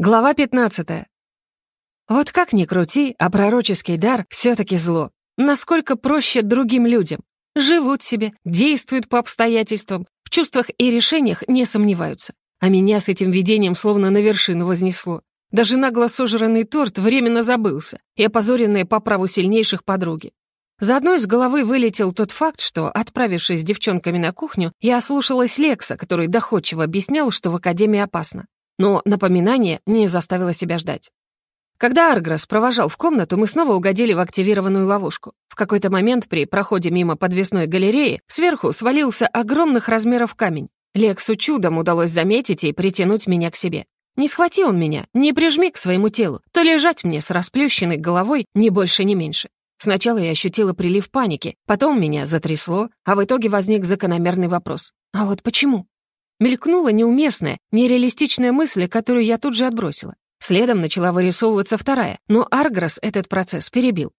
Глава 15. Вот как ни крути, а пророческий дар все таки зло. Насколько проще другим людям. Живут себе, действуют по обстоятельствам, в чувствах и решениях не сомневаются. А меня с этим видением словно на вершину вознесло. Даже нагло сожранный торт временно забылся и опозоренные по праву сильнейших подруги. Заодно из головы вылетел тот факт, что, отправившись с девчонками на кухню, я ослушалась Лекса, который доходчиво объяснял, что в Академии опасно. Но напоминание не заставило себя ждать. Когда Аргрос провожал в комнату, мы снова угодили в активированную ловушку. В какой-то момент при проходе мимо подвесной галереи сверху свалился огромных размеров камень. Лексу чудом удалось заметить и притянуть меня к себе. Не схвати он меня, не прижми к своему телу, то лежать мне с расплющенной головой ни больше, ни меньше. Сначала я ощутила прилив паники, потом меня затрясло, а в итоге возник закономерный вопрос. А вот почему? Мелькнула неуместная, нереалистичная мысль, которую я тут же отбросила. Следом начала вырисовываться вторая, но Аргрос этот процесс перебил.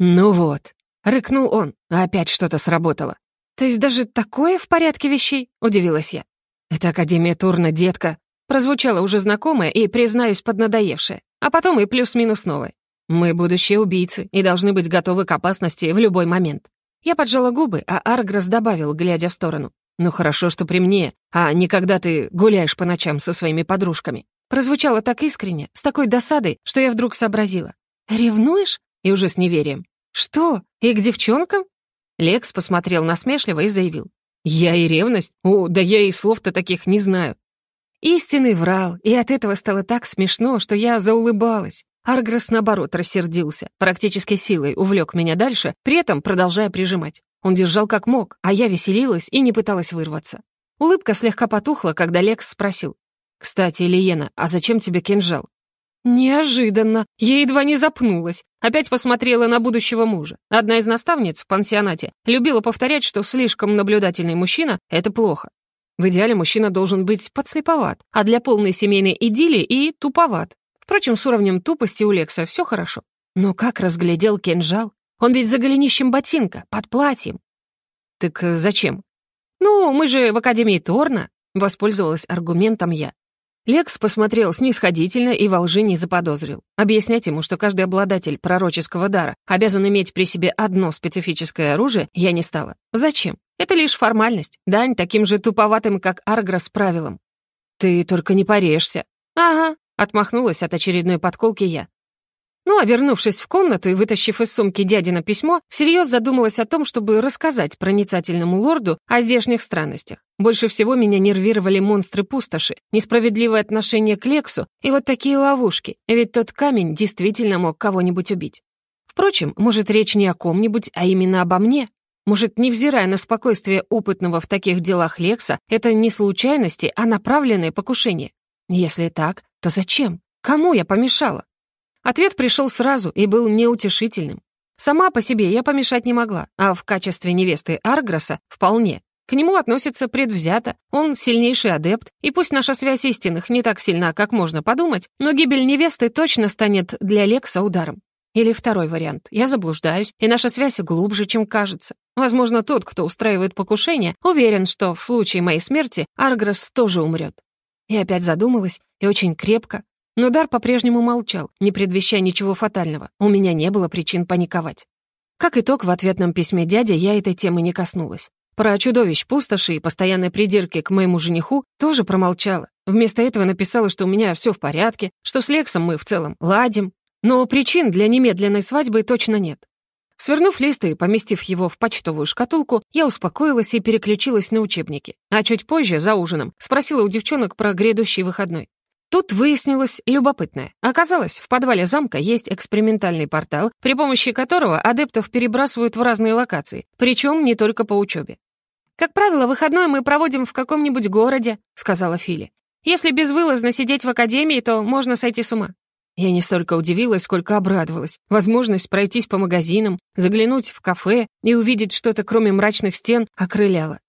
«Ну вот», — рыкнул он, опять что-то сработало. «То есть даже такое в порядке вещей?» — удивилась я. «Это Академия Турна, детка», — прозвучало уже знакомое и, признаюсь, поднадоевшее, а потом и плюс-минус новое. «Мы будущие убийцы и должны быть готовы к опасности в любой момент». Я поджала губы, а Аргрос добавил, глядя в сторону. «Ну хорошо, что при мне, а не когда ты гуляешь по ночам со своими подружками». Прозвучало так искренне, с такой досадой, что я вдруг сообразила. «Ревнуешь?» И уже с неверием. «Что? И к девчонкам?» Лекс посмотрел насмешливо и заявил. «Я и ревность? О, да я и слов-то таких не знаю». Истинный врал, и от этого стало так смешно, что я заулыбалась. Аргрос, наоборот, рассердился, практически силой увлек меня дальше, при этом продолжая прижимать. Он держал как мог, а я веселилась и не пыталась вырваться. Улыбка слегка потухла, когда Лекс спросил. «Кстати, Лиена, а зачем тебе кинжал?» Неожиданно. Я едва не запнулась. Опять посмотрела на будущего мужа. Одна из наставниц в пансионате любила повторять, что слишком наблюдательный мужчина — это плохо. В идеале мужчина должен быть подслеповат, а для полной семейной идиллии и туповат. Впрочем, с уровнем тупости у Лекса все хорошо. Но как разглядел кинжал? Он ведь за голенищем ботинка, под платьем. Так э, зачем? Ну, мы же в Академии Торна, воспользовалась аргументом я. Лекс посмотрел снисходительно и во лжи не заподозрил. Объяснять ему, что каждый обладатель пророческого дара обязан иметь при себе одно специфическое оружие, я не стала. Зачем? Это лишь формальность. Дань таким же туповатым, как Аргрос, правилам. «Ты только не порежься». «Ага», — отмахнулась от очередной подколки я. Ну а вернувшись в комнату и вытащив из сумки дядина письмо, всерьез задумалась о том, чтобы рассказать проницательному лорду о здешних странностях. Больше всего меня нервировали монстры-пустоши, несправедливое отношение к Лексу и вот такие ловушки, ведь тот камень действительно мог кого-нибудь убить. Впрочем, может, речь не о ком-нибудь, а именно обо мне? Может, невзирая на спокойствие опытного в таких делах Лекса, это не случайности, а направленное покушение? Если так, то зачем? Кому я помешала? Ответ пришел сразу и был неутешительным. Сама по себе я помешать не могла, а в качестве невесты Аргроса вполне. К нему относится предвзято, он сильнейший адепт, и пусть наша связь истинных не так сильна, как можно подумать, но гибель невесты точно станет для Лекса ударом. Или второй вариант. Я заблуждаюсь, и наша связь глубже, чем кажется. Возможно, тот, кто устраивает покушение, уверен, что в случае моей смерти Аргрос тоже умрет. И опять задумалась, и очень крепко, но Дар по-прежнему молчал, не предвещая ничего фатального. У меня не было причин паниковать. Как итог, в ответном письме дяди я этой темы не коснулась. Про чудовищ пустоши и постоянной придирки к моему жениху тоже промолчала. Вместо этого написала, что у меня все в порядке, что с Лексом мы в целом ладим. Но причин для немедленной свадьбы точно нет. Свернув лист и поместив его в почтовую шкатулку, я успокоилась и переключилась на учебники. А чуть позже, за ужином, спросила у девчонок про грядущий выходной. Тут выяснилось любопытное. Оказалось, в подвале замка есть экспериментальный портал, при помощи которого адептов перебрасывают в разные локации, причем не только по учебе. «Как правило, выходной мы проводим в каком-нибудь городе», — сказала Фили. «Если безвылазно сидеть в академии, то можно сойти с ума». Я не столько удивилась, сколько обрадовалась. Возможность пройтись по магазинам, заглянуть в кафе и увидеть что-то, кроме мрачных стен, окрыляла.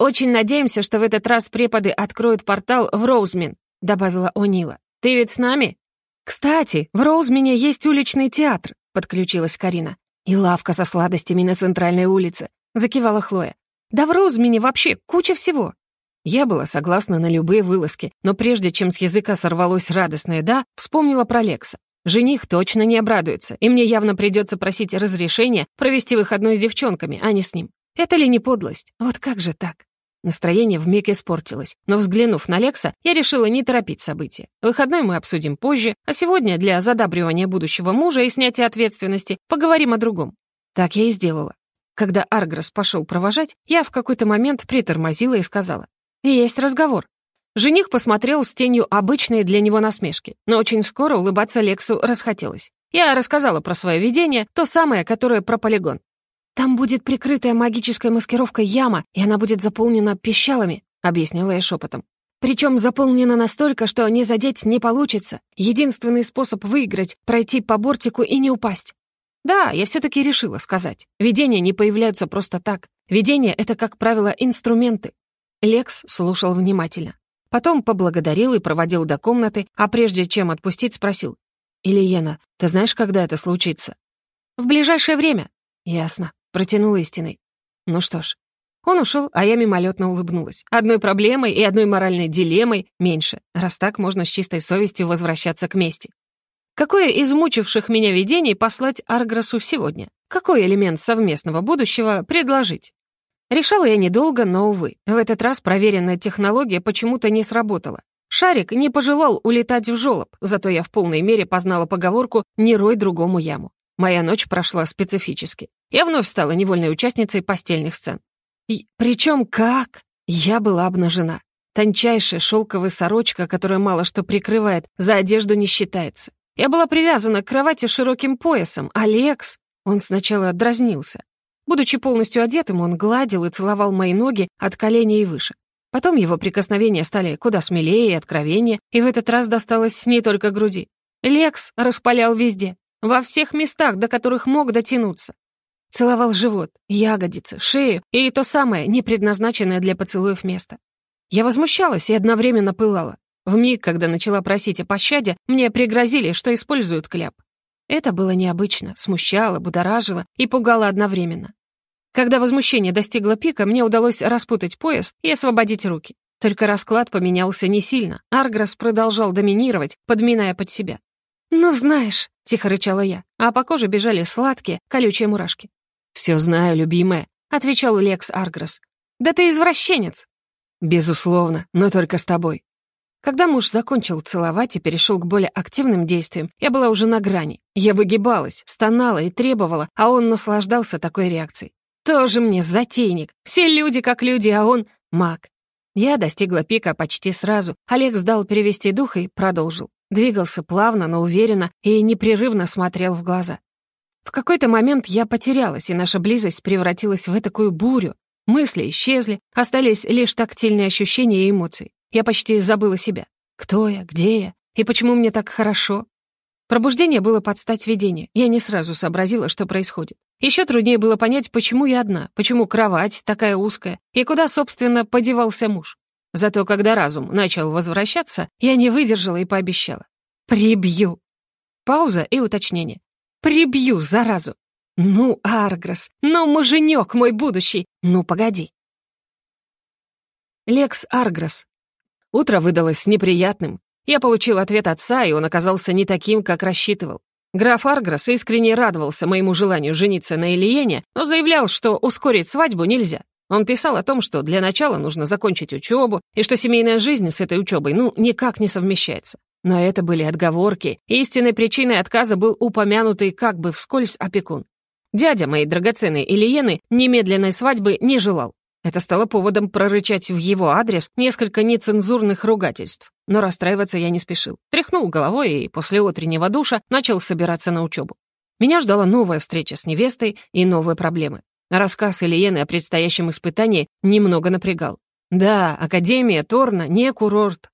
«Очень надеемся, что в этот раз преподы откроют портал в Роузмен», — добавила О'Нила. «Ты ведь с нами?» «Кстати, в Роузмене есть уличный театр», — подключилась Карина. «И лавка со сладостями на центральной улице», — закивала Хлоя. «Да в Роузмене вообще куча всего». Я была согласна на любые вылазки, но прежде чем с языка сорвалось радостное «да», вспомнила про Лекса. Жених точно не обрадуется, и мне явно придется просить разрешения провести выходной с девчонками, а не с ним. Это ли не подлость? Вот как же так? Настроение вмиг испортилось, но, взглянув на Лекса, я решила не торопить события. Выходной мы обсудим позже, а сегодня для задабривания будущего мужа и снятия ответственности поговорим о другом. Так я и сделала. Когда Аргрос пошел провожать, я в какой-то момент притормозила и сказала. «Есть разговор». Жених посмотрел с тенью обычной для него насмешки, но очень скоро улыбаться Лексу расхотелось. Я рассказала про свое видение, то самое, которое про полигон. «Там будет прикрытая магической маскировкой яма, и она будет заполнена пищалами», — объяснила я шепотом. «Причем заполнена настолько, что не задеть не получится. Единственный способ выиграть — пройти по бортику и не упасть». Да, я все-таки решила сказать. Видения не появляются просто так. Видения — это, как правило, инструменты. Лекс слушал внимательно. Потом поблагодарил и проводил до комнаты, а прежде чем отпустить, спросил. «Ильена, ты знаешь, когда это случится?» «В ближайшее время». «Ясно. Протянул истиной. Ну что ж. Он ушел, а я мимолетно улыбнулась. Одной проблемой и одной моральной дилеммой меньше, раз так можно с чистой совестью возвращаться к мести. Какое из мучивших меня видений послать Аргросу сегодня? Какой элемент совместного будущего предложить? Решала я недолго, но, увы, в этот раз проверенная технология почему-то не сработала. Шарик не пожелал улетать в жёлоб, зато я в полной мере познала поговорку «не рой другому яму». Моя ночь прошла специфически. Я вновь стала невольной участницей постельных сцен. И причем как? Я была обнажена. Тончайшая шелковая сорочка, которая мало что прикрывает, за одежду не считается. Я была привязана к кровати широким поясом, а Лекс... Он сначала дразнился. Будучи полностью одетым, он гладил и целовал мои ноги от коленей и выше. Потом его прикосновения стали куда смелее и откровеннее, и в этот раз досталось не только груди. Лекс распалял везде, во всех местах, до которых мог дотянуться. Целовал живот, ягодицы, шею и то самое, не предназначенное для поцелуев место. Я возмущалась и одновременно пылала. В миг, когда начала просить о пощаде, мне пригрозили, что используют кляп. Это было необычно, смущало, будоражило и пугало одновременно. Когда возмущение достигло пика, мне удалось распутать пояс и освободить руки. Только расклад поменялся не сильно. Аргрос продолжал доминировать, подминая под себя. «Ну, знаешь», — тихо рычала я, а по коже бежали сладкие, колючие мурашки. «Все знаю, любимая», — отвечал Лекс Аргрос. «Да ты извращенец!» «Безусловно, но только с тобой». Когда муж закончил целовать и перешел к более активным действиям, я была уже на грани. Я выгибалась, стонала и требовала, а он наслаждался такой реакцией. Тоже мне затейник. Все люди как люди, а он — маг. Я достигла пика почти сразу. Олег сдал перевести дух и продолжил. Двигался плавно, но уверенно и непрерывно смотрел в глаза. В какой-то момент я потерялась, и наша близость превратилась в такую бурю. Мысли исчезли, остались лишь тактильные ощущения и эмоции. Я почти забыла себя. Кто я, где я и почему мне так хорошо? Пробуждение было под стать видению. Я не сразу сообразила, что происходит. Еще труднее было понять, почему я одна, почему кровать такая узкая, и куда, собственно, подевался муж. Зато когда разум начал возвращаться, я не выдержала и пообещала. «Прибью!» Пауза и уточнение. «Прибью, заразу!» «Ну, Аргрос, ну, муженек мой будущий! Ну, погоди!» Лекс Аргрос. Утро выдалось неприятным. Я получил ответ отца, и он оказался не таким, как рассчитывал. Граф Аргрос искренне радовался моему желанию жениться на Ильене, но заявлял, что ускорить свадьбу нельзя. Он писал о том, что для начала нужно закончить учебу, и что семейная жизнь с этой учебой, ну, никак не совмещается. Но это были отговорки, истинной причиной отказа был упомянутый как бы вскользь опекун. Дядя моей драгоценной Ильены немедленной свадьбы не желал. Это стало поводом прорычать в его адрес несколько нецензурных ругательств. Но расстраиваться я не спешил. Тряхнул головой и после утреннего душа начал собираться на учебу. Меня ждала новая встреча с невестой и новые проблемы. Рассказ Ильены о предстоящем испытании немного напрягал. Да, Академия Торна не курорт.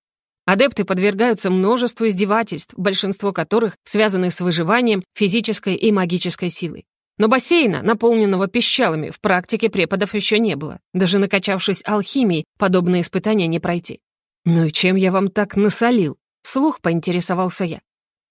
Адепты подвергаются множеству издевательств, большинство которых связаны с выживанием физической и магической силой. Но бассейна, наполненного пищалами, в практике преподов еще не было. Даже накачавшись алхимией, подобные испытания не пройти. «Ну и чем я вам так насолил?» — вслух поинтересовался я.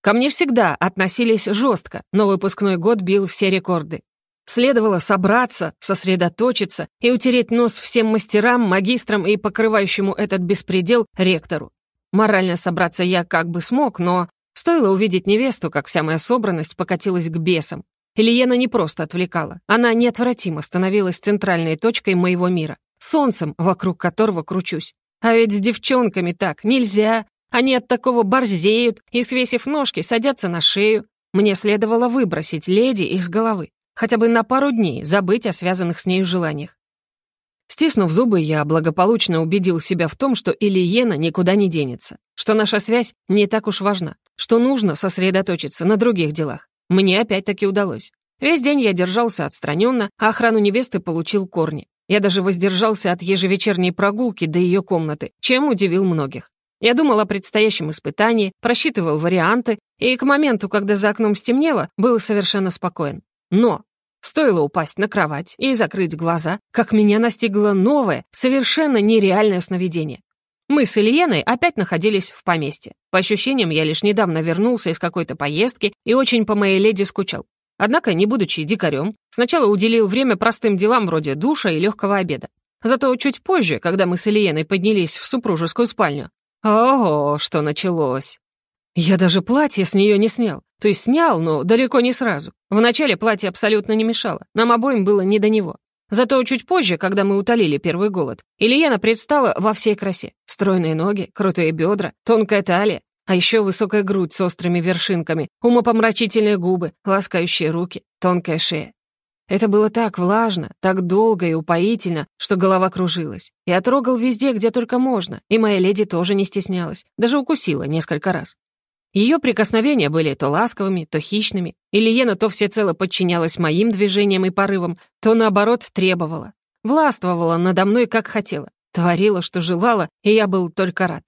Ко мне всегда относились жестко, но выпускной год бил все рекорды. Следовало собраться, сосредоточиться и утереть нос всем мастерам, магистрам и покрывающему этот беспредел ректору. Морально собраться я как бы смог, но стоило увидеть невесту, как вся моя собранность покатилась к бесам. Ильена не просто отвлекала, она неотвратимо становилась центральной точкой моего мира, солнцем, вокруг которого кручусь. А ведь с девчонками так нельзя. Они от такого борзеют и, свесив ножки, садятся на шею. Мне следовало выбросить леди из головы. Хотя бы на пару дней забыть о связанных с нею желаниях. Стиснув зубы, я благополучно убедил себя в том, что Ильена никуда не денется, что наша связь не так уж важна, что нужно сосредоточиться на других делах. Мне опять-таки удалось. Весь день я держался отстраненно, а охрану невесты получил корни. Я даже воздержался от ежевечерней прогулки до ее комнаты, чем удивил многих. Я думал о предстоящем испытании, просчитывал варианты, и к моменту, когда за окном стемнело, был совершенно спокоен. Но стоило упасть на кровать и закрыть глаза, как меня настигло новое, совершенно нереальное сновидение. Мы с Ильеной опять находились в поместье. По ощущениям, я лишь недавно вернулся из какой-то поездки и очень по моей леди скучал. Однако, не будучи дикарем, сначала уделил время простым делам вроде душа и легкого обеда. Зато чуть позже, когда мы с Ильеной поднялись в супружескую спальню, ого, что началось. Я даже платье с нее не снял. То есть снял, но далеко не сразу. Вначале платье абсолютно не мешало. Нам обоим было не до него. Зато чуть позже, когда мы утолили первый голод, Ильена предстала во всей красе. Стройные ноги, крутые бедра, тонкая талия, а еще высокая грудь с острыми вершинками, умопомрачительные губы, ласкающие руки, тонкая шея. Это было так влажно, так долго и упоительно, что голова кружилась. Я трогал везде, где только можно, и моя леди тоже не стеснялась, даже укусила несколько раз. Ее прикосновения были то ласковыми, то хищными, и Лиена то всецело подчинялась моим движениям и порывам, то, наоборот, требовала. Властвовала надо мной, как хотела, творила, что желала, и я был только рад.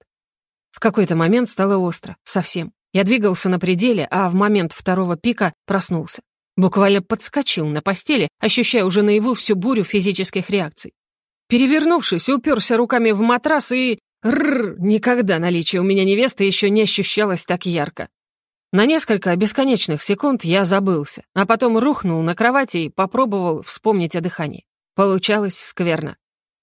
В какой-то момент стало остро, совсем. Я двигался на пределе, а в момент второго пика проснулся. Буквально подскочил на постели, ощущая уже наяву всю бурю физических реакций. Перевернувшись, уперся руками в матрас и Рррр, никогда наличие у меня невесты еще не ощущалось так ярко. На несколько бесконечных секунд я забылся, а потом рухнул на кровати и попробовал вспомнить о дыхании. Получалось скверно.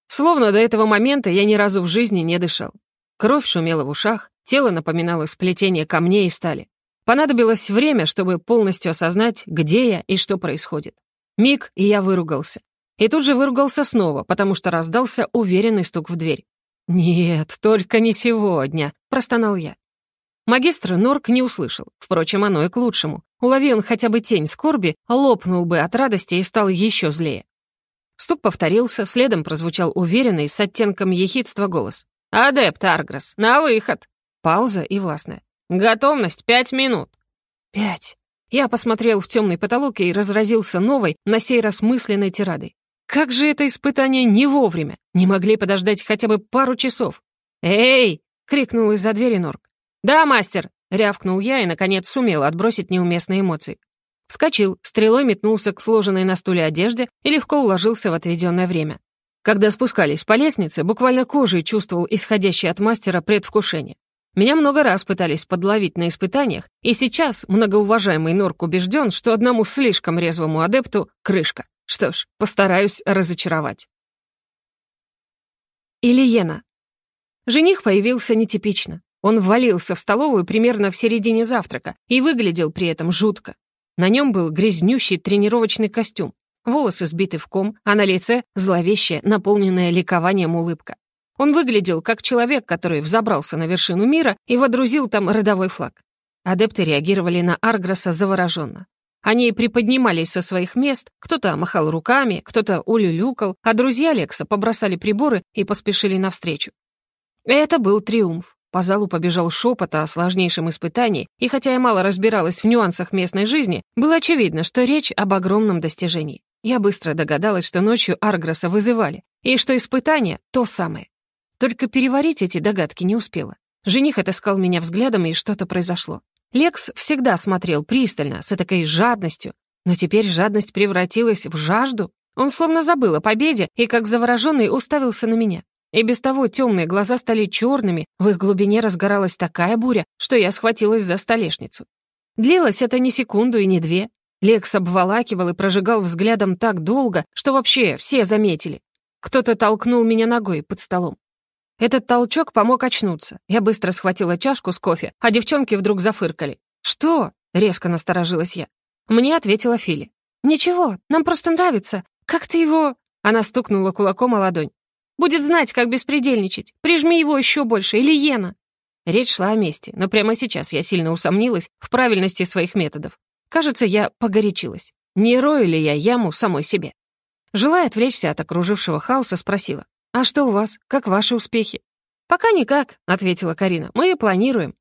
Словно до этого момента я ни разу в жизни не дышал. Кровь шумела в ушах, тело напоминало сплетение камней и стали. Понадобилось время, чтобы полностью осознать, где я и что происходит. Миг, и я выругался. И тут же выругался снова, потому что раздался уверенный стук в дверь. «Нет, только не сегодня», — простонал я. Магистр Норк не услышал. Впрочем, оно и к лучшему. Улови он хотя бы тень скорби, лопнул бы от радости и стал еще злее. Стук повторился, следом прозвучал уверенный, с оттенком ехидства голос. «Адепт Аргрос, на выход!» Пауза и властная. «Готовность пять минут!» «Пять!» Я посмотрел в темный потолок и разразился новой, на сей раз мысленной тирадой. Как же это испытание не вовремя? Не могли подождать хотя бы пару часов. «Эй!» — крикнул из-за двери Норк. «Да, мастер!» — рявкнул я и, наконец, сумел отбросить неуместные эмоции. Вскочил, стрелой метнулся к сложенной на стуле одежде и легко уложился в отведенное время. Когда спускались по лестнице, буквально кожей чувствовал исходящее от мастера предвкушение. Меня много раз пытались подловить на испытаниях, и сейчас многоуважаемый Норк убежден, что одному слишком резвому адепту — крышка. Что ж, постараюсь разочаровать. Ильена. Жених появился нетипично. Он ввалился в столовую примерно в середине завтрака и выглядел при этом жутко. На нем был грязнющий тренировочный костюм, волосы сбиты в ком, а на лице зловещая, наполненная ликованием улыбка. Он выглядел как человек, который взобрался на вершину мира и водрузил там родовой флаг. Адепты реагировали на Аргроса завороженно. Они приподнимались со своих мест, кто-то махал руками, кто-то улюлюкал, а друзья Лекса побросали приборы и поспешили навстречу. Это был триумф. По залу побежал шепот о сложнейшем испытании, и хотя я мало разбиралась в нюансах местной жизни, было очевидно, что речь об огромном достижении. Я быстро догадалась, что ночью Аргроса вызывали, и что испытание — то самое. Только переварить эти догадки не успела. Жених отыскал меня взглядом, и что-то произошло. Лекс всегда смотрел пристально, с такой жадностью, но теперь жадность превратилась в жажду. Он словно забыл о победе и, как завороженный, уставился на меня. И без того темные глаза стали черными, в их глубине разгоралась такая буря, что я схватилась за столешницу. Длилось это не секунду и не две. Лекс обволакивал и прожигал взглядом так долго, что вообще все заметили. Кто-то толкнул меня ногой под столом. Этот толчок помог очнуться. Я быстро схватила чашку с кофе, а девчонки вдруг зафыркали. «Что?» — резко насторожилась я. Мне ответила Фили. «Ничего, нам просто нравится. Как ты его...» Она стукнула кулаком о ладонь. «Будет знать, как беспредельничать. Прижми его еще больше, или Йена». Речь шла о месте, но прямо сейчас я сильно усомнилась в правильности своих методов. Кажется, я погорячилась. Не рою ли я яму самой себе? Желая отвлечься от окружившего хаоса, спросила. «А что у вас? Как ваши успехи?» «Пока никак», — ответила Карина. «Мы планируем».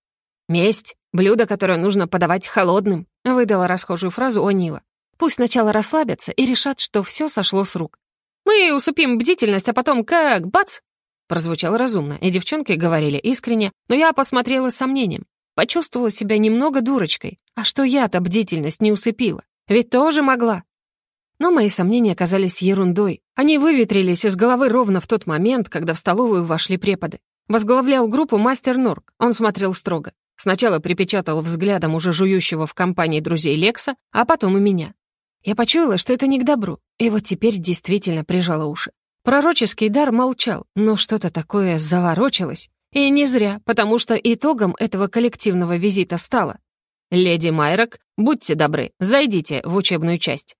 «Месть — блюдо, которое нужно подавать холодным», — выдала расхожую фразу О'Нила. «Пусть сначала расслабятся и решат, что все сошло с рук. Мы усыпим бдительность, а потом как бац!» Прозвучало разумно, и девчонки говорили искренне, но я посмотрела с сомнением. Почувствовала себя немного дурочкой. А что я-то бдительность не усыпила? Ведь тоже могла. Но мои сомнения оказались ерундой. Они выветрились из головы ровно в тот момент, когда в столовую вошли преподы. Возглавлял группу мастер Норк. Он смотрел строго. Сначала припечатал взглядом уже жующего в компании друзей Лекса, а потом и меня. Я почуяла, что это не к добру, и вот теперь действительно прижала уши. Пророческий дар молчал, но что-то такое заворочилось. И не зря, потому что итогом этого коллективного визита стало «Леди Майрок, будьте добры, зайдите в учебную часть».